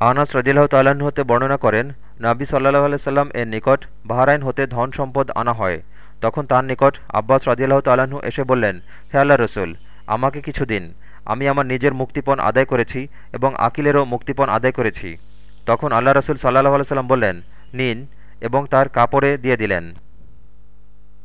আনাস রদিল্লাহ তাল্লাহ্ন হতে বর্ণনা করেন, নাবি সাল্লাহ আলাইসাল্লাম এর নিকট বাহারাইন হতে ধন সম্পদ আনা হয়। তখন তার নিকট আব্বাস রদিল্লাহ তাল্লাহ্ন এসে বললেন, হে আল্লাহ রসুল, আমাকে কিছু দিন। আমি আমার নিজের মুক্তিপণ আদায় করেছি এবং আকিলেরও মুক্তিপণ আদায় করেছি। তখন আল্লাহ রসুল সাল্লাহ আলাইসাল্লাম বললেন, নিন, এবং তার কাপড়ে দিয়ে দিলেন।